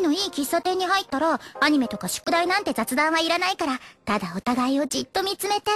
のいい喫茶店に入ったら、アニメとか宿題なんて雑談はいらないから、ただお互いをじっと見つめて、